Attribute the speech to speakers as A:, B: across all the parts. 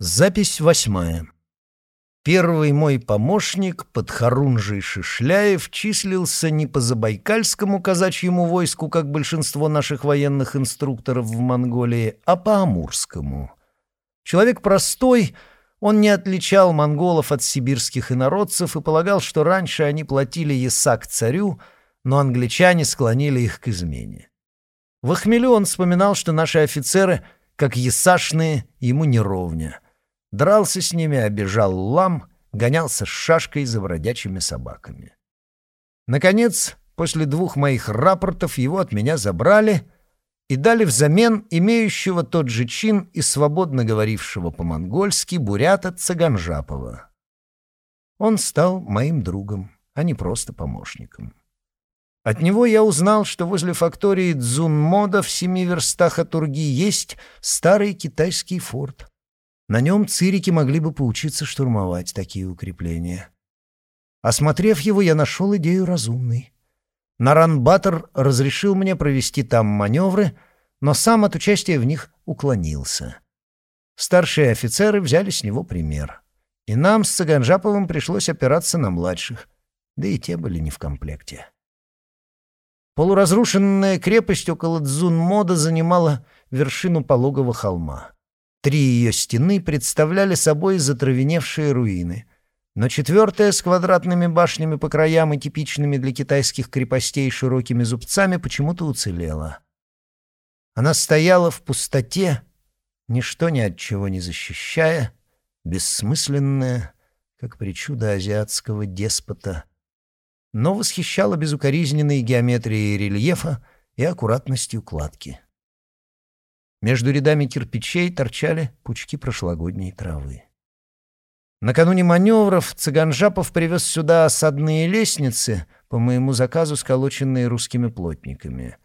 A: Запись восьмая. Первый мой помощник, подхорунжий Шишляев, числился не по забайкальскому казачьему войску, как большинство наших военных инструкторов в Монголии, а по амурскому. Человек простой, он не отличал монголов от сибирских инородцев и полагал, что раньше они платили ясак царю, но англичане склонили их к измене. В охмелю он вспоминал, что наши офицеры, как ясашные, ему не ровня — Дрался с ними, обижал лам, гонялся с шашкой за бродячими собаками. Наконец, после двух моих рапортов его от меня забрали и дали взамен имеющего тот же чин и свободно говорившего по-монгольски бурята Цаганжапова. Он стал моим другом, а не просто помощником. От него я узнал, что возле фактории Дзунмода в семи верстах от Урги есть старый китайский форт. На нем цирики могли бы поучиться штурмовать такие укрепления. Осмотрев его, я нашел идею разумной. Наранбатор разрешил мне провести там маневры, но сам от участия в них уклонился. Старшие офицеры взяли с него пример. И нам с Цаганжаповым пришлось опираться на младших, да и те были не в комплекте. Полуразрушенная крепость около Дзунмода занимала вершину пологого холма. Три ее стены представляли собой затравеневшие руины, но четвертая с квадратными башнями по краям и типичными для китайских крепостей широкими зубцами почему-то уцелела. Она стояла в пустоте, ничто ни от чего не защищая, бессмысленная, как причуда азиатского деспота, но восхищала безукоризненной геометрией рельефа и аккуратностью кладки. Между рядами кирпичей торчали пучки прошлогодней травы. Накануне маневров Цыганжапов привез сюда осадные лестницы, по моему заказу сколоченные русскими плотниками.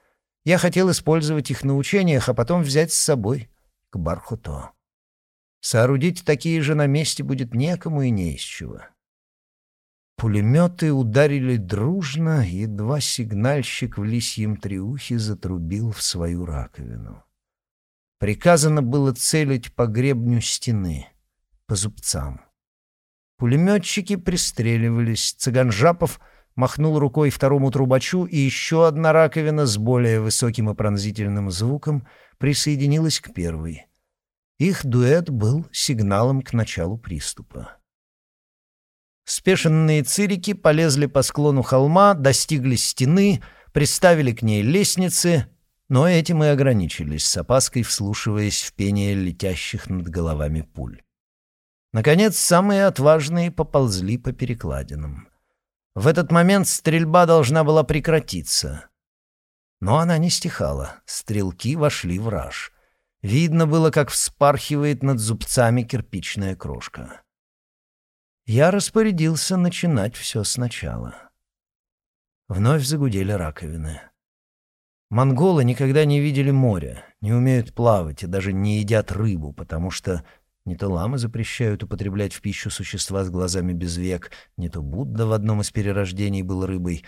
A: Я хотел использовать их на учениях, а потом взять с собой к Бархуто. Соорудить такие же на месте будет некому и не из чего. Пулеметы ударили дружно, едва сигнальщик в лисьем триухе затрубил в свою раковину. Приказано было целить по гребню стены, по зубцам. Пулеметчики пристреливались. Цыганжапов махнул рукой второму трубачу, и еще одна раковина с более высоким и пронзительным звуком присоединилась к первой. Их дуэт был сигналом к началу приступа. Спешенные цирики полезли по склону холма, достигли стены, приставили к ней лестницы, но этим и ограничились, с опаской вслушиваясь в пение летящих над головами пуль. Наконец, самые отважные поползли по перекладинам. В этот момент стрельба должна была прекратиться. Но она не стихала, стрелки вошли в раж. Видно было, как вспархивает над зубцами кирпичная крошка. Я распорядился начинать все сначала. Вновь загудели раковины. Монголы никогда не видели моря, не умеют плавать и даже не едят рыбу, потому что не то ламы запрещают употреблять в пищу существа с глазами без век, не то Будда в одном из перерождений был рыбой.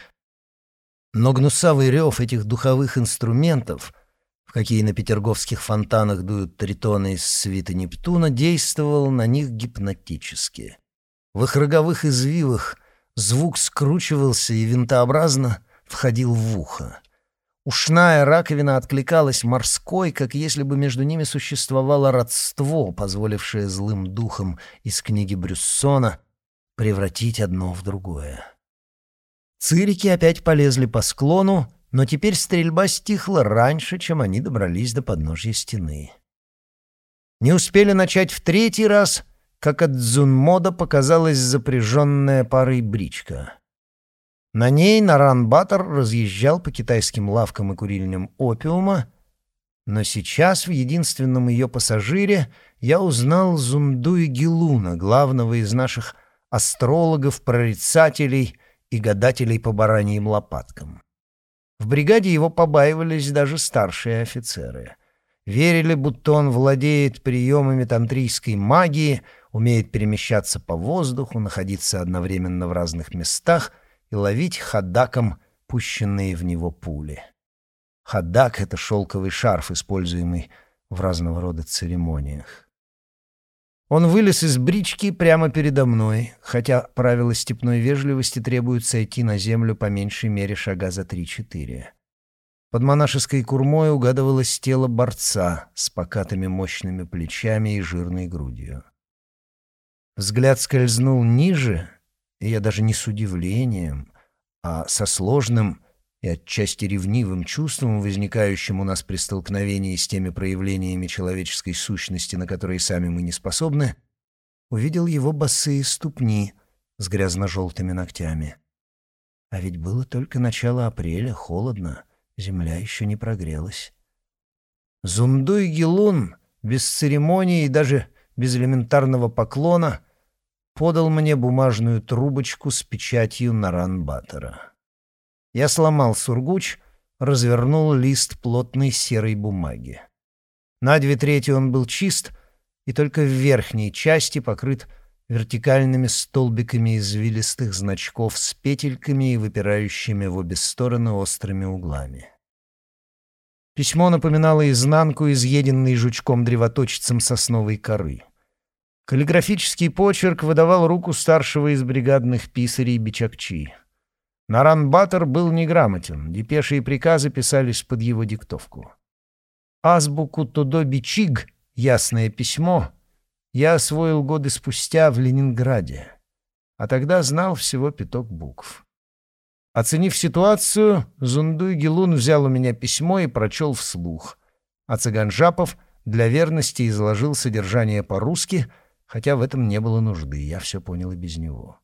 A: Но гнусавый рев этих духовых инструментов, в какие на петерговских фонтанах дуют тритоны из свиты Нептуна, действовал на них гипнотически. В их роговых извивах звук скручивался и винтообразно входил в ухо. Ушная раковина откликалась морской, как если бы между ними существовало родство, позволившее злым духам из книги Брюссона превратить одно в другое. Цирики опять полезли по склону, но теперь стрельба стихла раньше, чем они добрались до подножья стены. Не успели начать в третий раз, как от Дзунмода показалась запряженная парой бричка. На ней Наран-Батор разъезжал по китайским лавкам и курильням опиума, но сейчас в единственном ее пассажире я узнал Зундуи Гилуна, главного из наших астрологов, прорицателей и гадателей по бараньим лопаткам. В бригаде его побаивались даже старшие офицеры. Верили, будто он владеет приемами тантрийской магии, умеет перемещаться по воздуху, находиться одновременно в разных местах — и ловить хадаком пущенные в него пули. Хадак — это шелковый шарф, используемый в разного рода церемониях. Он вылез из брички прямо передо мной, хотя правила степной вежливости требуют сойти на землю по меньшей мере шага за три-четыре. Под монашеской курмой угадывалось тело борца с покатыми мощными плечами и жирной грудью. Взгляд скользнул ниже, и я даже не с удивлением, а со сложным и отчасти ревнивым чувством, возникающим у нас при столкновении с теми проявлениями человеческой сущности, на которые сами мы не способны, увидел его босые ступни с грязно-желтыми ногтями. А ведь было только начало апреля, холодно, земля еще не прогрелась. Зундуй Гелун, без церемонии и даже без элементарного поклона, подал мне бумажную трубочку с печатью Наранбатора. Я сломал сургуч, развернул лист плотной серой бумаги. На две трети он был чист, и только в верхней части покрыт вертикальными столбиками извилистых значков с петельками и выпирающими в обе стороны острыми углами. Письмо напоминало изнанку, изъеденной жучком-древоточицем сосновой коры. Каллиграфический почерк выдавал руку старшего из бригадных писарей Бичакчи — Наран Баттер был неграмотен, депеши и приказы писались под его диктовку. Азбуку Тодоби Чиг, ясное письмо, я освоил годы спустя в Ленинграде, а тогда знал всего пяток букв. Оценив ситуацию, Зундуй Гелун взял у меня письмо и прочел вслух, а Цыганжапов для верности изложил содержание по-русски, хотя в этом не было нужды, я все понял и без него.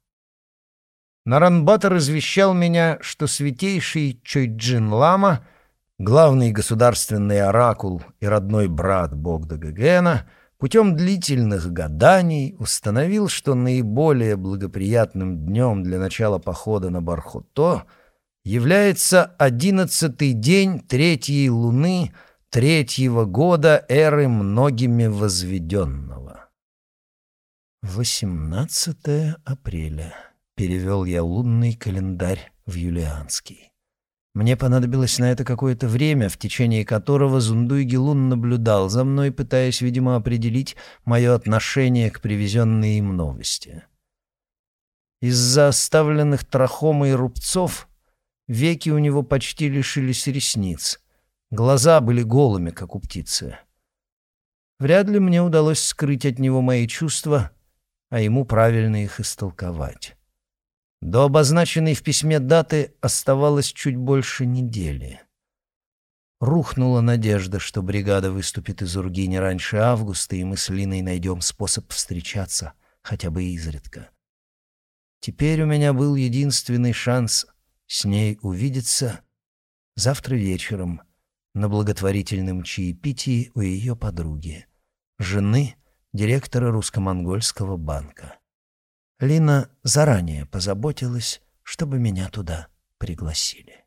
A: Наранбатор извещал меня, что святейший Чойджин Лама, главный государственный оракул и родной брат Богда Гагена, путем длительных гаданий установил, что наиболее благоприятным днем для начала похода на Бархото является одиннадцатый день третьей луны третьего года эры многими возведенного. 18 апреля перевел я лунный календарь в юлианский. Мне понадобилось на это какое-то время, в течение которого Зундуй Лун наблюдал за мной, пытаясь, видимо, определить мое отношение к привезенной им новости. Из-за оставленных трахомой рубцов веки у него почти лишились ресниц. Глаза были голыми, как у птицы. Вряд ли мне удалось скрыть от него мои чувства, а ему правильно их истолковать. До обозначенной в письме даты оставалось чуть больше недели. Рухнула надежда, что бригада выступит из Урги не раньше августа, и мы с Линой найдем способ встречаться, хотя бы изредка. Теперь у меня был единственный шанс с ней увидеться завтра вечером на благотворительном чаепитии у ее подруги, жены директора русско-монгольского банка. Лина заранее позаботилась, чтобы меня туда пригласили.